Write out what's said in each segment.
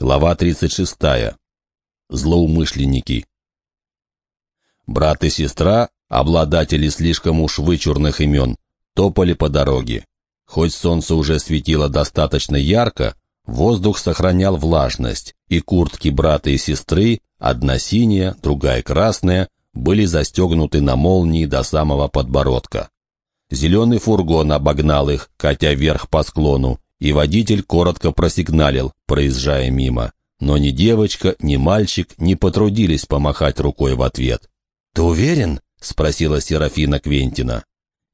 Глава 36. Злоумышленники. Брат и сестра, обладатели слишком уж вычурных имен, топали по дороге. Хоть солнце уже светило достаточно ярко, воздух сохранял влажность, и куртки брата и сестры, одна синяя, другая красная, были застегнуты на молнии до самого подбородка. Зеленый фургон обогнал их, катя вверх по склону, и водитель коротко просигналил, проезжая мимо. Но ни девочка, ни мальчик не потрудились помахать рукой в ответ. «Ты уверен?» — спросила Серафина Квентина.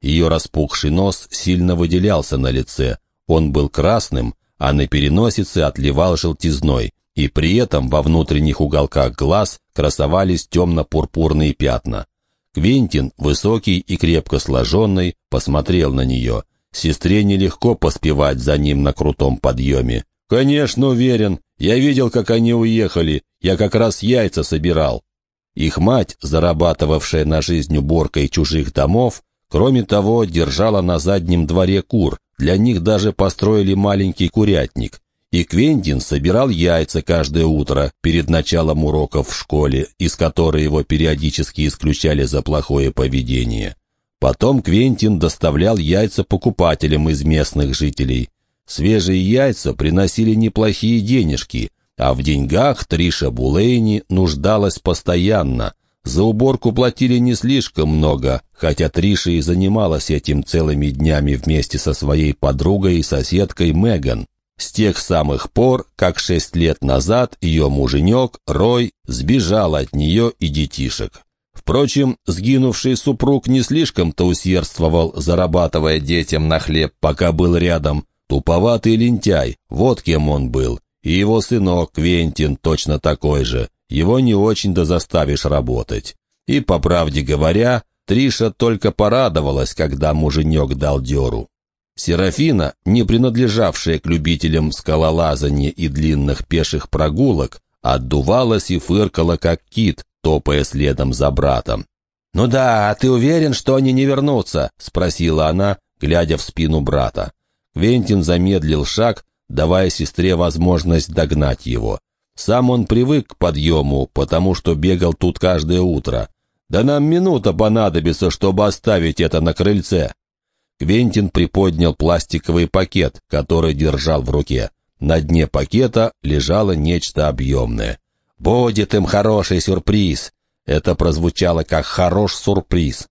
Ее распухший нос сильно выделялся на лице. Он был красным, а на переносице отливал желтизной, и при этом во внутренних уголках глаз красовались темно-пурпурные пятна. Квентин, высокий и крепко сложенный, посмотрел на нее — Сестре нелегко поспевать за ним на крутом подъеме. «Конечно, уверен. Я видел, как они уехали. Я как раз яйца собирал». Их мать, зарабатывавшая на жизнь уборкой чужих домов, кроме того, держала на заднем дворе кур. Для них даже построили маленький курятник. И Квентин собирал яйца каждое утро перед началом уроков в школе, из которой его периодически исключали за плохое поведение. Потом Квентин доставлял яйца покупателям из местных жителей. Свежие яйца приносили неплохие денежки, а в деньгах Триша Булейни нуждалась постоянно. За уборку платили не слишком много, хотя Триша и занималась этим целыми днями вместе со своей подругой и соседкой Меган. С тех самых пор, как шесть лет назад ее муженек, Рой, сбежал от нее и детишек. Впрочем, сгинувший супруг не слишком-то усердствовал, зарабатывая детям на хлеб, пока был рядом. Туповатый лентяй, вот кем он был. И его сынок Квентин точно такой же. Его не очень-то заставишь работать. И, по правде говоря, Триша только порадовалась, когда муженек дал дёру. Серафина, не принадлежавшая к любителям скалолазания и длинных пеших прогулок, отдувалась и фыркала, как кит, топая следом за братом. «Ну да, а ты уверен, что они не вернутся?» — спросила она, глядя в спину брата. Квентин замедлил шаг, давая сестре возможность догнать его. Сам он привык к подъему, потому что бегал тут каждое утро. «Да нам минута понадобится, чтобы оставить это на крыльце». Квентин приподнял пластиковый пакет, который держал в руке. На дне пакета лежало нечто объемное. «Будет им хороший сюрприз!» Это прозвучало как «хорош сюрприз».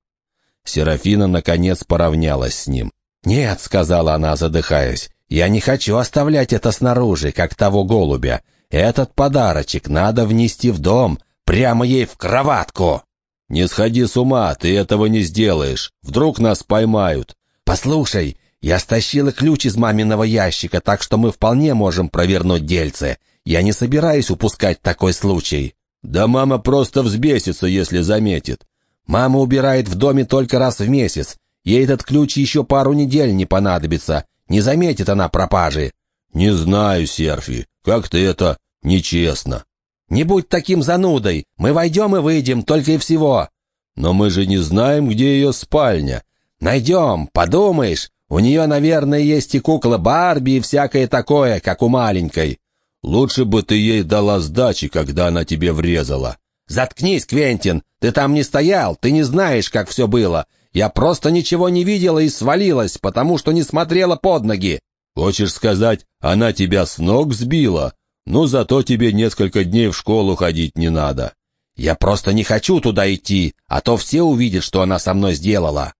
Серафина, наконец, поравнялась с ним. «Нет», — сказала она, задыхаясь, — «я не хочу оставлять это снаружи, как того голубя. Этот подарочек надо внести в дом, прямо ей в кроватку». «Не сходи с ума, ты этого не сделаешь. Вдруг нас поймают». «Послушай, я стащила ключ из маминого ящика, так что мы вполне можем провернуть дельце. Я не собираюсь упускать такой случай. Да мама просто взбесится, если заметит. Мама убирает в доме только раз в месяц. Ей этот ключ еще пару недель не понадобится. Не заметит она пропажи. Не знаю, Серфи, как-то это нечестно. Не будь таким занудой. Мы войдем и выйдем, только и всего. Но мы же не знаем, где ее спальня. Найдем, подумаешь. У нее, наверное, есть и кукла Барби и всякое такое, как у маленькой. Лучше бы ты ей дала сдачи, когда она тебе врезала». «Заткнись, Квентин! Ты там не стоял, ты не знаешь, как все было. Я просто ничего не видела и свалилась, потому что не смотрела под ноги». «Хочешь сказать, она тебя с ног сбила? Ну, зато тебе несколько дней в школу ходить не надо». «Я просто не хочу туда идти, а то все увидят, что она со мной сделала».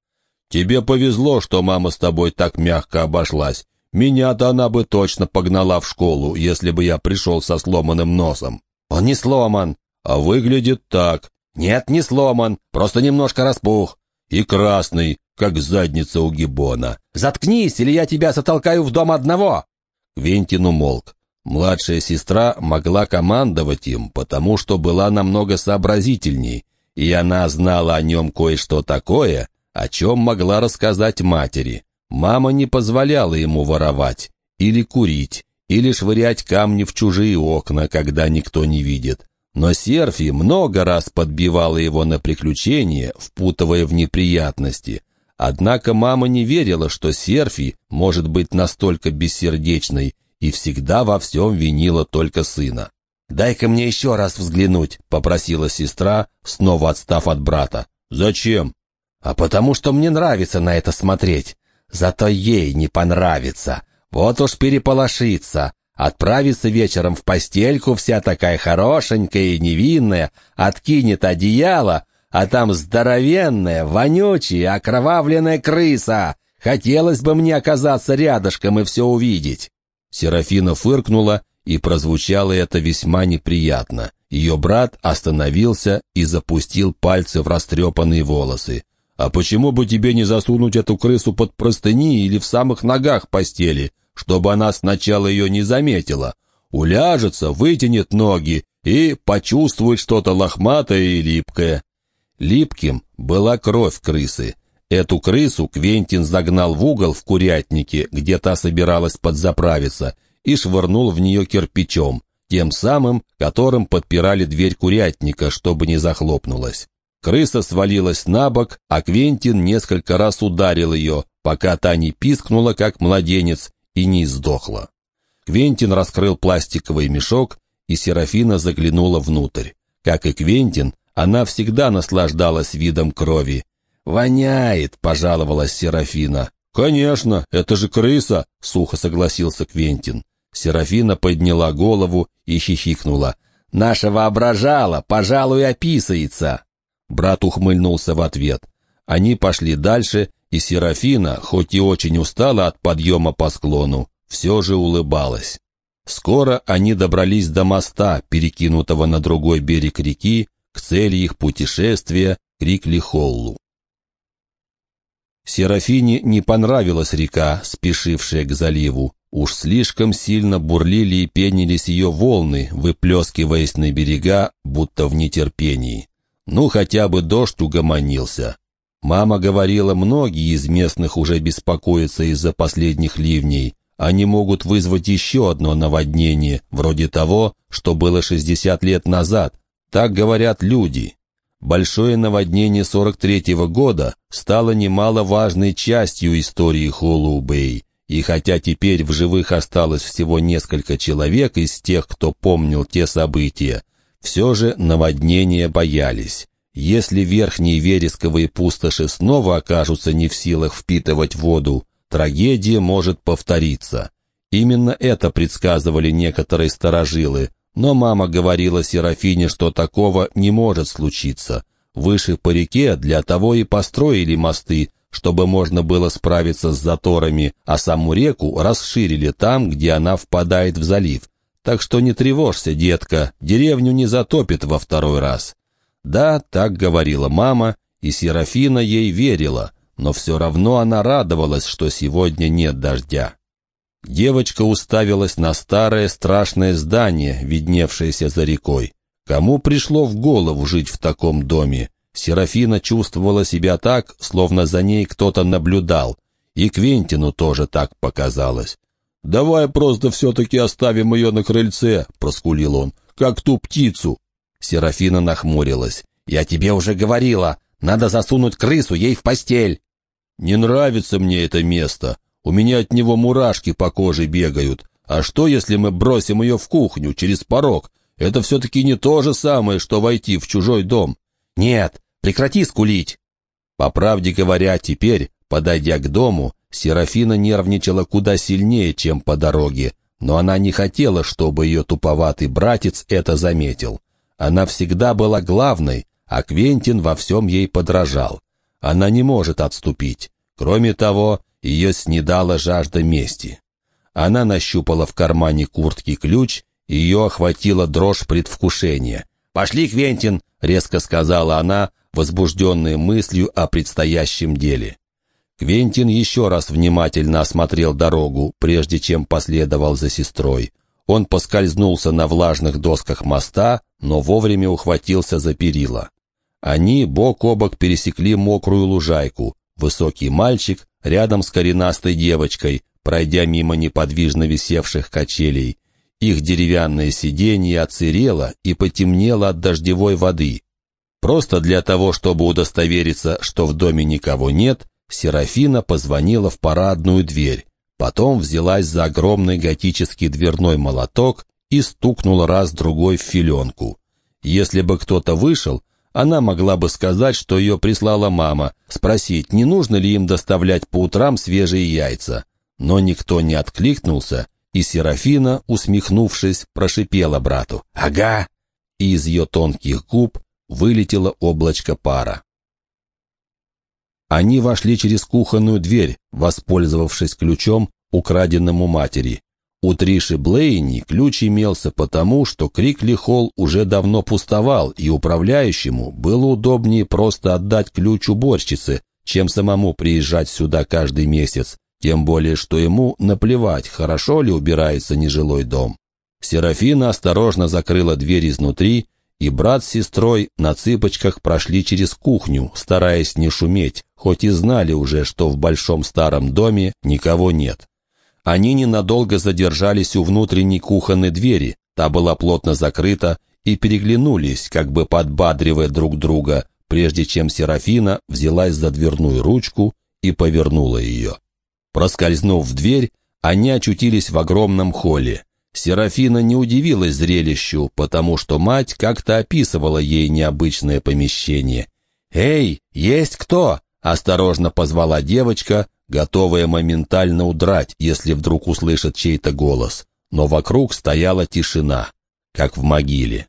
«Тебе повезло, что мама с тобой так мягко обошлась. Меня-то она бы точно погнала в школу, если бы я пришел со сломанным носом. Он не сломан, а выглядит так. Нет, не сломан, просто немножко распух. И красный, как задница у гибона. Заткнись, или я тебя затолкаю в дом одного. Квентин умолк. Младшая сестра могла командовать им, потому что была намного сообразительней, и она знала о нем кое-что такое, о чем могла рассказать матери. Мама не позволяла ему воровать, или курить, или швырять камни в чужие окна, когда никто не видит. Но Серфи много раз подбивала его на приключения, впутывая в неприятности. Однако мама не верила, что Серфи может быть настолько бессердечной, и всегда во всем винила только сына. «Дай-ка мне еще раз взглянуть», — попросила сестра, снова отстав от брата. «Зачем?» «А потому что мне нравится на это смотреть. Зато ей не понравится. Вот уж переполошится. Отправится вечером в постельку, вся такая хорошенькая и невинная, откинет одеяло, а там здоровенная, вонючая, окровавленная крыса. Хотелось бы мне оказаться рядышком и все увидеть». Серафина фыркнула, и прозвучало это весьма неприятно. Ее брат остановился и запустил пальцы в растрепанные волосы. «А почему бы тебе не засунуть эту крысу под простыни или в самых ногах постели, чтобы она сначала ее не заметила? Уляжется, вытянет ноги и почувствует что-то лохматое и липкое». Липким была кровь крысы. Эту крысу Квентин загнал в угол в курятнике, где та собиралась подзаправиться, и швырнул в нее кирпичом, тем самым, которым подпирали дверь курятника, чтобы не захлопнулась. Крыса свалилась на бок, а Квентин несколько раз ударил ее, пока та не пискнула, как младенец, и не издохла. Квентин раскрыл пластиковый мешок, и Серафина заглянула внутрь. Как и Квентин, она всегда наслаждалась видом крови, «Воняет!» — пожаловалась Серафина. «Конечно, это же крыса!» — сухо согласился Квентин. Серафина подняла голову и хихикнула. «Наша воображала, пожалуй, описывается!» Брат ухмыльнулся в ответ. Они пошли дальше, и Серафина, хоть и очень устала от подъема по склону, все же улыбалась. Скоро они добрались до моста, перекинутого на другой берег реки, к цели их путешествия, Крикли-Холлу. Серафине не понравилась река, спешившая к заливу. Уж слишком сильно бурлили и пенились ее волны, выплескиваясь на берега, будто в нетерпении. Ну, хотя бы дождь угомонился. Мама говорила, многие из местных уже беспокоятся из-за последних ливней. Они могут вызвать еще одно наводнение, вроде того, что было 60 лет назад. Так говорят люди. Большое наводнение 43-го года стало немаловажной частью истории Холлоу-Бэй. И хотя теперь в живых осталось всего несколько человек из тех, кто помнил те события, все же наводнения боялись. Если верхние вересковые пустоши снова окажутся не в силах впитывать воду, трагедия может повториться. Именно это предсказывали некоторые старожилы, но мама говорила Серафине, что такого не может случиться. Выше по реке для того и построили мосты, чтобы можно было справиться с заторами, а саму реку расширили там, где она впадает в залив. Так что не тревожься, детка, деревню не затопит во второй раз. Да, так говорила мама, и Серафина ей верила, но все равно она радовалась, что сегодня нет дождя. Девочка уставилась на старое страшное здание, видневшееся за рекой. Кому пришло в голову жить в таком доме? Серафина чувствовала себя так, словно за ней кто-то наблюдал. И Квентину тоже так показалось. «Давай просто все-таки оставим ее на крыльце», — проскулил он, — «как ту птицу». Серафина нахмурилась. «Я тебе уже говорила, надо засунуть крысу ей в постель». «Не нравится мне это место. У меня от него мурашки по коже бегают. А что, если мы бросим ее в кухню, через порог? Это все-таки не то же самое, что войти в чужой дом. Нет, прекрати скулить. По правде говоря, теперь, подойдя к дому, Серафина нервничала куда сильнее, чем по дороге, но она не хотела, чтобы ее туповатый братец это заметил. Она всегда была главной, а Квентин во всем ей подражал. Она не может отступить. Кроме того, ее снедала жажда мести. Она нащупала в кармане куртки ключ, и ее охватила дрожь предвкушения. «Пошли, Квентин!» — резко сказала она, возбужденная мыслью о предстоящем деле. Квентин еще раз внимательно осмотрел дорогу, прежде чем последовал за сестрой. Он поскользнулся на влажных досках моста, но вовремя ухватился за перила. Они бок о бок пересекли мокрую лужайку. Высокий мальчик рядом с коренастой девочкой, пройдя мимо неподвижно висевших качелей. Их деревянное сиденье оцерело и потемнело от дождевой воды. Просто для того, чтобы удостовериться, что в доме никого нет, Серафина позвонила в парадную дверь. Потом взялась за огромный готический дверной молоток и стукнула раз-другой в филенку. Если бы кто-то вышел, она могла бы сказать, что ее прислала мама, спросить, не нужно ли им доставлять по утрам свежие яйца. Но никто не откликнулся, и Серафина, усмехнувшись, прошипела брату «Ага!» и из ее тонких губ вылетело облачко пара. Они вошли через кухонную дверь, воспользовавшись ключом, украденным у матери. У Триши Блейни ключ имелся потому, что Крикли Холл уже давно пустовал, и управляющему было удобнее просто отдать ключ уборщице, чем самому приезжать сюда каждый месяц, тем более что ему наплевать, хорошо ли убирается нежилой дом. Серафина осторожно закрыла дверь изнутри, и брат с сестрой на цыпочках прошли через кухню, стараясь не шуметь, хоть и знали уже, что в большом старом доме никого нет. Они ненадолго задержались у внутренней кухонной двери, та была плотно закрыта, и переглянулись, как бы подбадривая друг друга, прежде чем Серафина взялась за дверную ручку и повернула ее. Проскользнув в дверь, они очутились в огромном холле. Серафина не удивилась зрелищу, потому что мать как-то описывала ей необычное помещение. «Эй, есть кто?» — осторожно позвала девочка, готовая моментально удрать, если вдруг услышит чей-то голос. Но вокруг стояла тишина, как в могиле.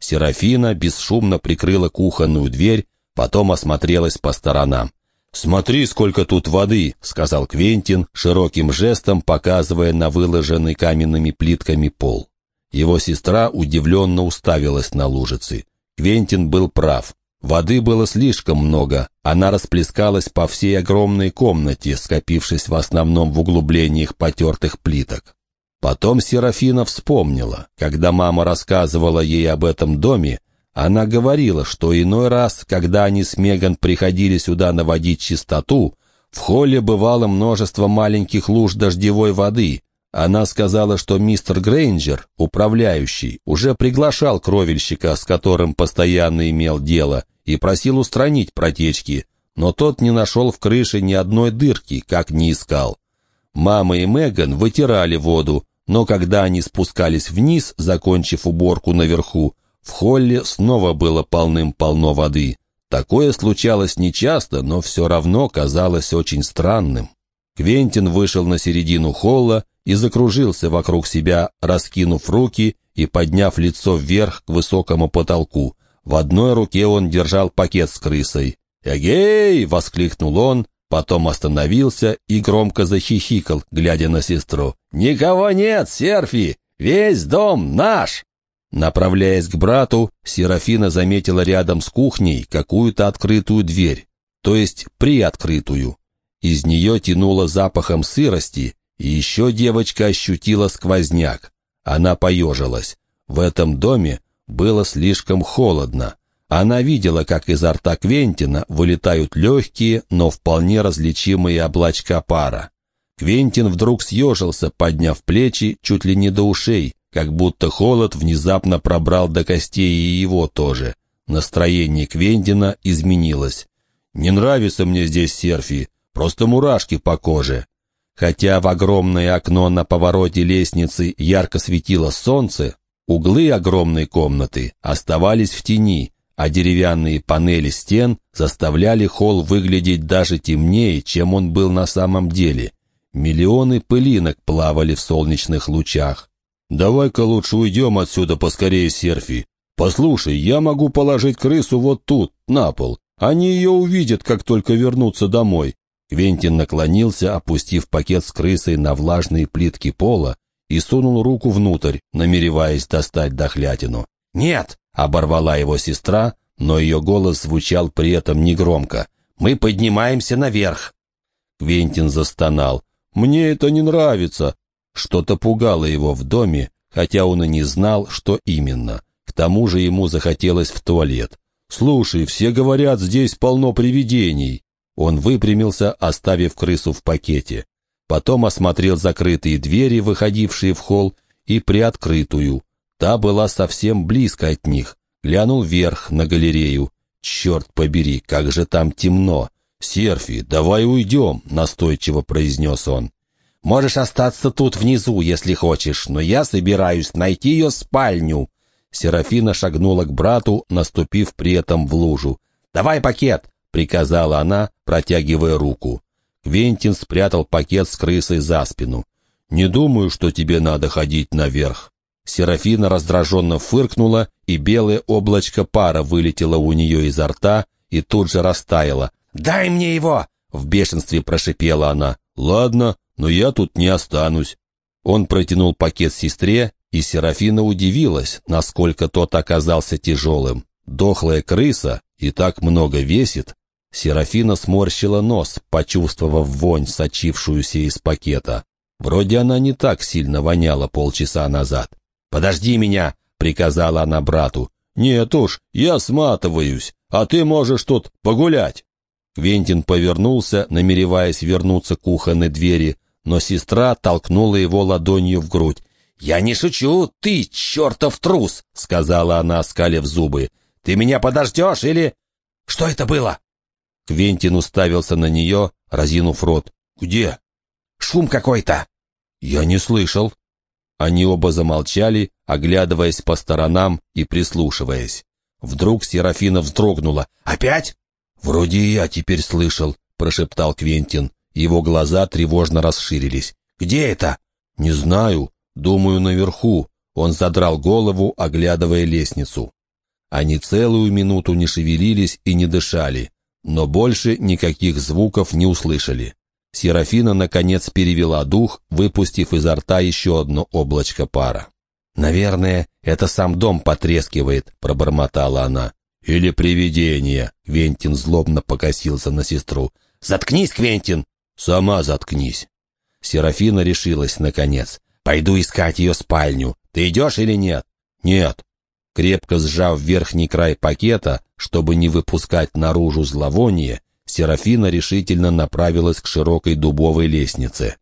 Серафина бесшумно прикрыла кухонную дверь, потом осмотрелась по сторонам. «Смотри, сколько тут воды!» — сказал Квентин, широким жестом показывая на выложенный каменными плитками пол. Его сестра удивленно уставилась на лужицы. Квентин был прав. Воды было слишком много, она расплескалась по всей огромной комнате, скопившись в основном в углублениях потертых плиток. Потом Серафина вспомнила, когда мама рассказывала ей об этом доме, она говорила, что иной раз, когда они с Меган приходили сюда наводить чистоту, в холле бывало множество маленьких луж дождевой воды. Она сказала, что мистер Грейнджер, управляющий, уже приглашал кровельщика, с которым постоянно имел дело, и просил устранить протечки, но тот не нашел в крыше ни одной дырки, как не искал. Мама и Меган вытирали воду, но когда они спускались вниз, закончив уборку наверху, в холле снова было полным-полно воды. Такое случалось нечасто, но все равно казалось очень странным. Квентин вышел на середину холла и закружился вокруг себя, раскинув руки и подняв лицо вверх к высокому потолку. В одной руке он держал пакет с крысой. «Эгей!» — воскликнул он, потом остановился и громко захихикал, глядя на сестру. «Никого нет, Серфи! Весь дом наш!» Направляясь к брату, Серафина заметила рядом с кухней какую-то открытую дверь, то есть приоткрытую. Из нее тянуло запахом сырости, и еще девочка ощутила сквозняк. Она поежилась. В этом доме было слишком холодно. Она видела, как изо рта Квентина вылетают легкие, но вполне различимые облачка пара. Квентин вдруг съежился, подняв плечи чуть ли не до ушей, как будто холод внезапно пробрал до костей и его тоже. Настроение Квентина изменилось. «Не нравится мне здесь серфи, просто мурашки по коже». Хотя в огромное окно на повороте лестницы ярко светило солнце, углы огромной комнаты оставались в тени, а деревянные панели стен заставляли холл выглядеть даже темнее, чем он был на самом деле. Миллионы пылинок плавали в солнечных лучах. «Давай-ка лучше уйдем отсюда поскорее, Серфи. Послушай, я могу положить крысу вот тут, на пол. Они ее увидят, как только вернутся домой». Квентин наклонился, опустив пакет с крысой на влажные плитки пола и сунул руку внутрь, намереваясь достать дохлятину. «Нет!» — оборвала его сестра, но ее голос звучал при этом негромко. «Мы поднимаемся наверх!» Квентин застонал. «Мне это не нравится. Что-то пугало его в доме, хотя он и не знал, что именно. К тому же ему захотелось в туалет. «Слушай, все говорят, здесь полно привидений». Он выпрямился, оставив крысу в пакете. Потом осмотрел закрытые двери, выходившие в холл, и приоткрытую. Та была совсем близко от них. Глянул вверх на галерею. «Черт побери, как же там темно!» «Серфи, давай уйдем», — настойчиво произнес он. Можешь остаться тут внизу, если хочешь, но я собираюсь найти ее спальню». Серафина шагнула к брату, наступив при этом в лужу. «Давай пакет!» — приказала она, протягивая руку. Квентин спрятал пакет с крысой за спину. «Не думаю, что тебе надо ходить наверх». Серафина раздраженно фыркнула, и белое облачко пара вылетело у нее изо рта и тут же растаяло. «Дай мне его!» — в бешенстве прошипела она. «Ладно, но я тут не останусь». Он протянул пакет сестре, и Серафина удивилась, насколько тот оказался тяжелым. Дохлая крыса и так много весит. Серафина сморщила нос, почувствовав вонь, сочившуюся из пакета. Вроде она не так сильно воняла полчаса назад. «Подожди меня!» — приказала она брату. «Нет уж, я сматываюсь, а ты можешь тут погулять». Квентин повернулся, намереваясь вернуться к кухонной двери, но сестра толкнула его ладонью в грудь. «Я не шучу, ты чертов трус!» — сказала она, скалив зубы. «Ты меня подождешь или...» «Что это было?» Квентин уставился на нее, разинув рот. «Где?» «Шум какой-то!» «Я не слышал». Они оба замолчали, оглядываясь по сторонам и прислушиваясь. Вдруг Серафина вздрогнула. «Опять?» «Вроде и я теперь слышал», — прошептал Квентин. Его глаза тревожно расширились. «Где это?» «Не знаю. Думаю, наверху». Он задрал голову, оглядывая лестницу. Они целую минуту не шевелились и не дышали, но больше никаких звуков не услышали. Серафина, наконец, перевела дух, выпустив изо рта еще одно облачко пара. «Наверное, это сам дом потрескивает», — пробормотала она. «Или привидение», — Квентин злобно покосился на сестру. «Заткнись, Квентин!» «Сама заткнись!» Серафина решилась, наконец. «Пойду искать ее спальню. Ты идешь или нет?» «Нет». Крепко сжав верхний край пакета, чтобы не выпускать наружу зловоние, Серафина решительно направилась к широкой дубовой лестнице.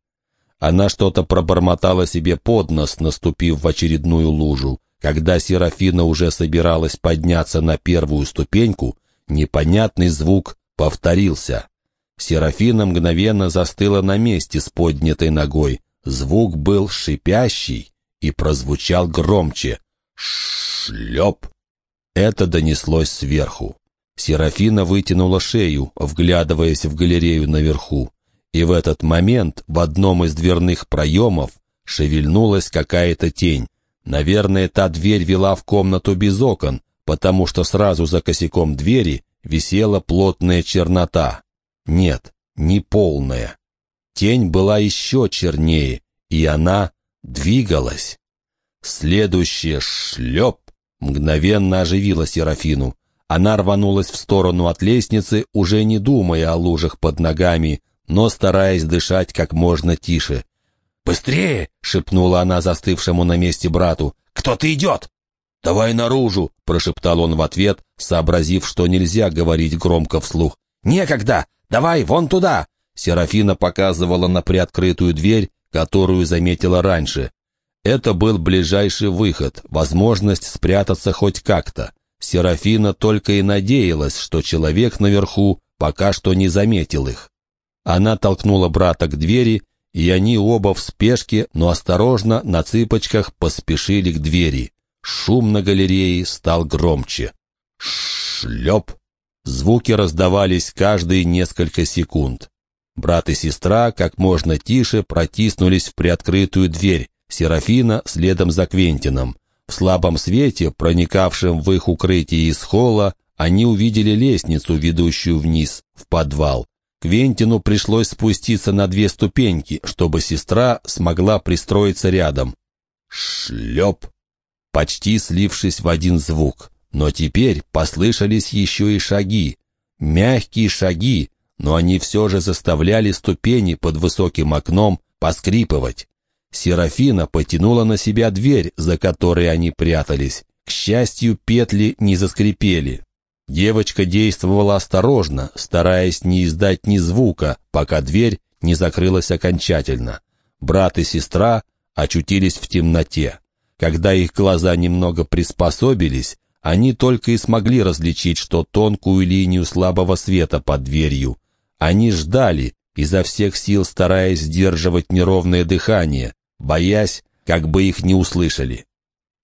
Она что-то пробормотала себе под нос, наступив в очередную лужу. Когда Серафина уже собиралась подняться на первую ступеньку, непонятный звук повторился. Серафина мгновенно застыла на месте с поднятой ногой. Звук был шипящий и прозвучал громче. Шлеп! Это донеслось сверху. Серафина вытянула шею, вглядываясь в галерею наверху. И в этот момент в одном из дверных проемов шевельнулась какая-то тень. Наверное, та дверь вела в комнату без окон, потому что сразу за косяком двери висела плотная чернота. Нет, не полная. Тень была еще чернее, и она двигалась. Следующее шлеп мгновенно оживило Серафину. Она рванулась в сторону от лестницы, уже не думая о лужах под ногами, но стараясь дышать как можно тише. «Быстрее!» — шепнула она застывшему на месте брату. «Кто-то идет!» «Давай наружу!» — прошептал он в ответ, сообразив, что нельзя говорить громко вслух. «Некогда! Давай вон туда!» Серафина показывала на приоткрытую дверь, которую заметила раньше. Это был ближайший выход, возможность спрятаться хоть как-то. Серафина только и надеялась, что человек наверху пока что не заметил их. Она толкнула брата к двери, и они оба в спешке, но осторожно, на цыпочках поспешили к двери. Шум на галерее стал громче. Шлеп! Звуки раздавались каждые несколько секунд. Брат и сестра как можно тише протиснулись в приоткрытую дверь, Серафина следом за Квентином. В слабом свете, проникавшем в их укрытие из холла, они увидели лестницу, ведущую вниз, в подвал. Квентину пришлось спуститься на две ступеньки, чтобы сестра смогла пристроиться рядом. Шлеп! Почти слившись в один звук. Но теперь послышались еще и шаги. Мягкие шаги, но они все же заставляли ступени под высоким окном поскрипывать. Серафина потянула на себя дверь, за которой они прятались. К счастью, петли не заскрипели. Девочка действовала осторожно, стараясь не издать ни звука, пока дверь не закрылась окончательно. Брат и сестра очутились в темноте. Когда их глаза немного приспособились, они только и смогли различить, что тонкую линию слабого света под дверью. Они ждали, изо всех сил стараясь сдерживать неровное дыхание, боясь, как бы их не услышали.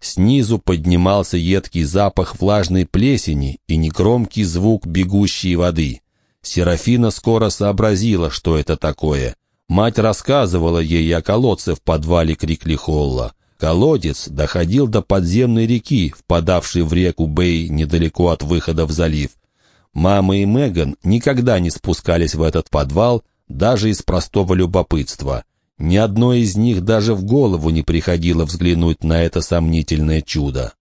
Снизу поднимался едкий запах влажной плесени и негромкий звук бегущей воды. Серафина скоро сообразила, что это такое. Мать рассказывала ей о колодце в подвале Криклихолла. Колодец доходил до подземной реки, впадавшей в реку Бэй недалеко от выхода в залив. Мама и Меган никогда не спускались в этот подвал, даже из простого любопытства. Ни одной из них даже в голову не приходило взглянуть на это сомнительное чудо.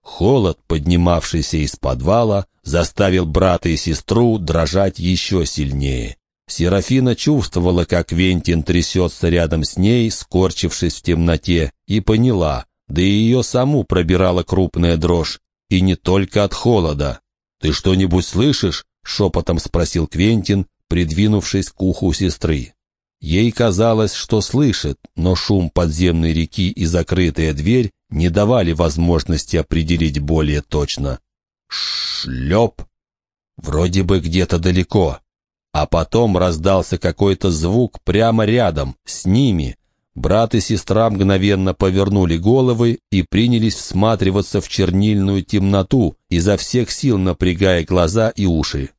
Холод, поднимавшийся из подвала, заставил брата и сестру дрожать еще сильнее. Серафина чувствовала, как Вентин трясется рядом с ней, скорчившись в темноте, и поняла, да и ее саму пробирала крупная дрожь, и не только от холода. «Ты что-нибудь слышишь?» — шепотом спросил Квентин, придвинувшись к уху сестры. Ей казалось, что слышит, но шум подземной реки и закрытая дверь не давали возможности определить более точно. Шлеп! Вроде бы где-то далеко. А потом раздался какой-то звук прямо рядом, с ними. Брат и сестра мгновенно повернули головы и принялись всматриваться в чернильную темноту, изо всех сил напрягая глаза и уши.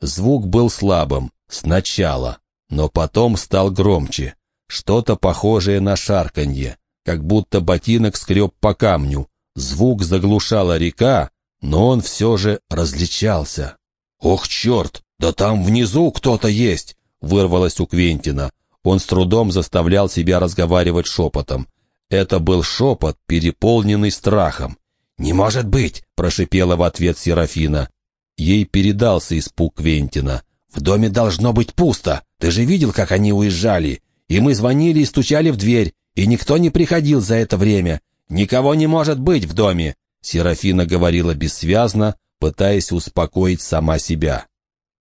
Звук был слабым, сначала, но потом стал громче. Что-то похожее на шарканье, как будто ботинок скреб по камню. Звук заглушала река, но он все же различался. «Ох, черт! Да там внизу кто-то есть!» — вырвалось у Квентина. Он с трудом заставлял себя разговаривать шепотом. Это был шепот, переполненный страхом. «Не может быть!» — прошипела в ответ Серафина. Ей передался испуг Квентина. «В доме должно быть пусто. Ты же видел, как они уезжали. И мы звонили и стучали в дверь, и никто не приходил за это время. Никого не может быть в доме!» Серафина говорила бессвязно, пытаясь успокоить сама себя.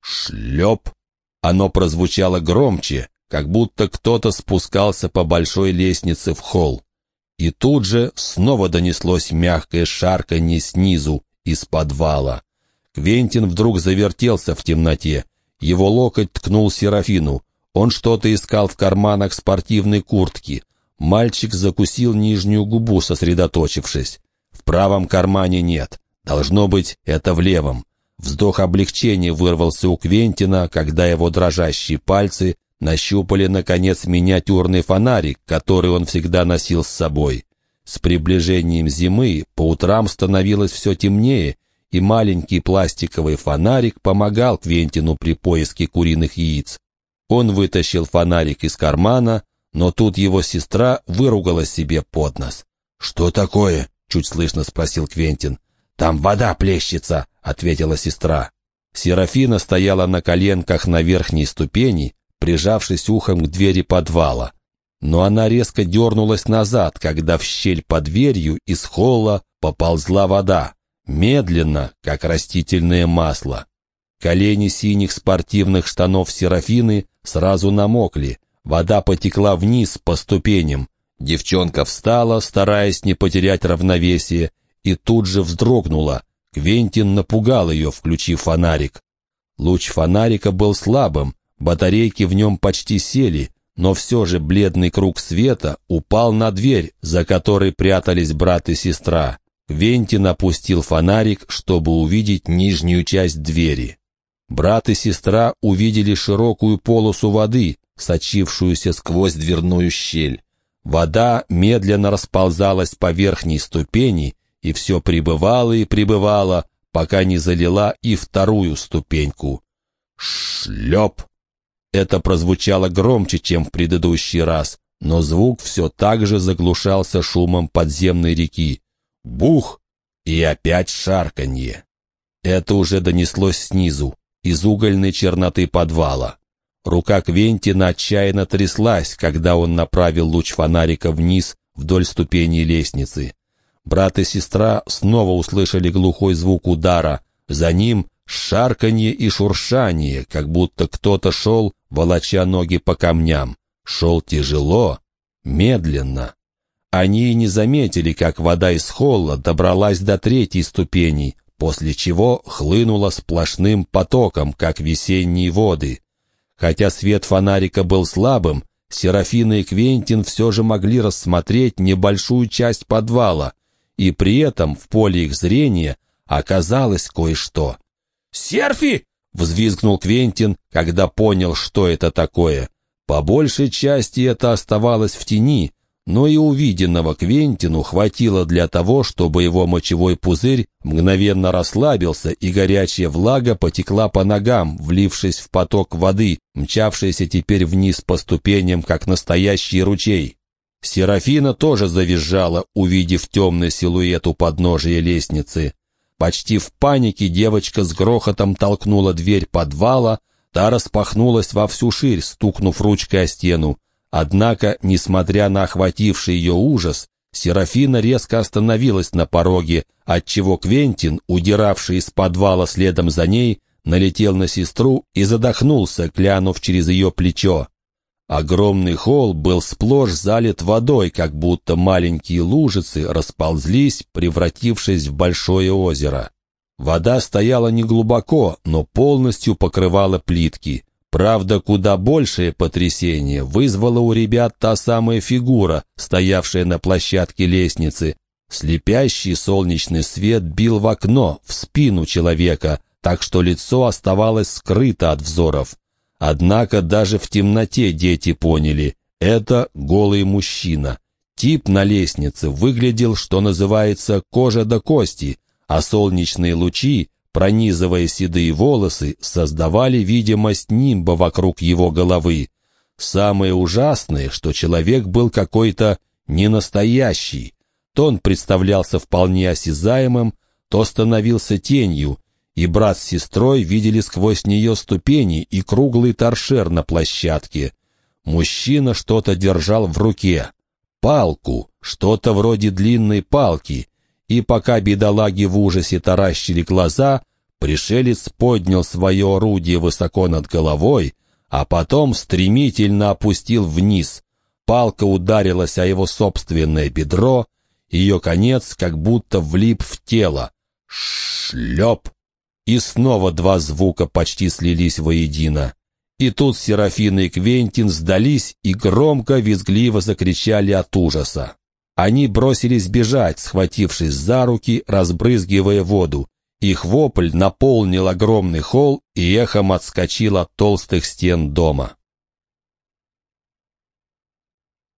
«Шлеп!» Оно прозвучало громче, как будто кто-то спускался по большой лестнице в холл. И тут же снова донеслось мягкое шарканье снизу, из подвала. Квентин вдруг завертелся в темноте. Его локоть ткнул Серафину. Он что-то искал в карманах спортивной куртки. Мальчик закусил нижнюю губу, сосредоточившись. В правом кармане нет. Должно быть, это в левом. Вздох облегчения вырвался у Квентина, когда его дрожащие пальцы нащупали, наконец, миниатюрный фонарик, который он всегда носил с собой. С приближением зимы по утрам становилось все темнее, и маленький пластиковый фонарик помогал Квентину при поиске куриных яиц. Он вытащил фонарик из кармана, но тут его сестра выругала себе под нос. «Что такое?» — чуть слышно спросил Квентин. «Там вода плещется», — ответила сестра. Серафина стояла на коленках на верхней ступени, прижавшись ухом к двери подвала. Но она резко дернулась назад, когда в щель под дверью из холла поползла вода медленно, как растительное масло. Колени синих спортивных штанов Серафины сразу намокли, вода потекла вниз по ступеням. Девчонка встала, стараясь не потерять равновесие, и тут же вздрогнула. Квентин напугал ее, включив фонарик. Луч фонарика был слабым, батарейки в нем почти сели, но все же бледный круг света упал на дверь, за которой прятались брат и сестра. Квентин опустил фонарик, чтобы увидеть нижнюю часть двери. Брат и сестра увидели широкую полосу воды, сочившуюся сквозь дверную щель. Вода медленно расползалась по верхней ступени, и все прибывало и прибывало, пока не залила и вторую ступеньку. Шлеп! Это прозвучало громче, чем в предыдущий раз, но звук все так же заглушался шумом подземной реки. Бух! И опять шарканье. Это уже донеслось снизу, из угольной черноты подвала. Рука Квентина отчаянно тряслась, когда он направил луч фонарика вниз вдоль ступеней лестницы. Брат и сестра снова услышали глухой звук удара. За ним шарканье и шуршание, как будто кто-то шел, волоча ноги по камням. Шел тяжело, медленно. Они не заметили, как вода из холла добралась до третьей ступени, после чего хлынула сплошным потоком, как весенние воды. Хотя свет фонарика был слабым, Серафина и Квентин все же могли рассмотреть небольшую часть подвала, и при этом в поле их зрения оказалось кое-что. «Серфи!» — взвизгнул Квентин, когда понял, что это такое. По большей части это оставалось в тени, но и увиденного Квентину хватило для того, чтобы его мочевой пузырь мгновенно расслабился, и горячая влага потекла по ногам, влившись в поток воды, мчавшийся теперь вниз по ступеням, как настоящий ручей. Серафина тоже завизжала, увидев темный силуэт у подножия лестницы. Почти в панике девочка с грохотом толкнула дверь подвала, та распахнулась во всю ширь, стукнув ручкой о стену. Однако, несмотря на охвативший ее ужас, Серафина резко остановилась на пороге, отчего Квентин, удиравший из подвала следом за ней, налетел на сестру и задохнулся, глянув через ее плечо. Огромный холл был сплошь залит водой, как будто маленькие лужицы расползлись, превратившись в большое озеро. Вода стояла неглубоко, но полностью покрывала плитки. Правда, куда большее потрясение вызвала у ребят та самая фигура, стоявшая на площадке лестницы. Слепящий солнечный свет бил в окно, в спину человека, так что лицо оставалось скрыто от взоров. Однако даже в темноте дети поняли — это голый мужчина. Тип на лестнице выглядел, что называется, кожа до кости, а солнечные лучи пронизывая седые волосы, создавали видимость нимба вокруг его головы. Самое ужасное, что человек был какой-то ненастоящий. То он представлялся вполне осязаемым, то становился тенью, и брат с сестрой видели сквозь нее ступени и круглый торшер на площадке. Мужчина что-то держал в руке. Палку, что-то вроде длинной палки, и пока бедолаги в ужасе таращили глаза, пришелец поднял свое орудие высоко над головой, а потом стремительно опустил вниз. Палка ударилась о его собственное бедро, ее конец как будто влип в тело. Шлеп! И снова два звука почти слились воедино. И тут Серафина и Квентин сдались и громко, визгливо закричали от ужаса. Они бросились бежать, схватившись за руки, разбрызгивая воду. Их вопль наполнил огромный холл и эхом отскочил от толстых стен дома.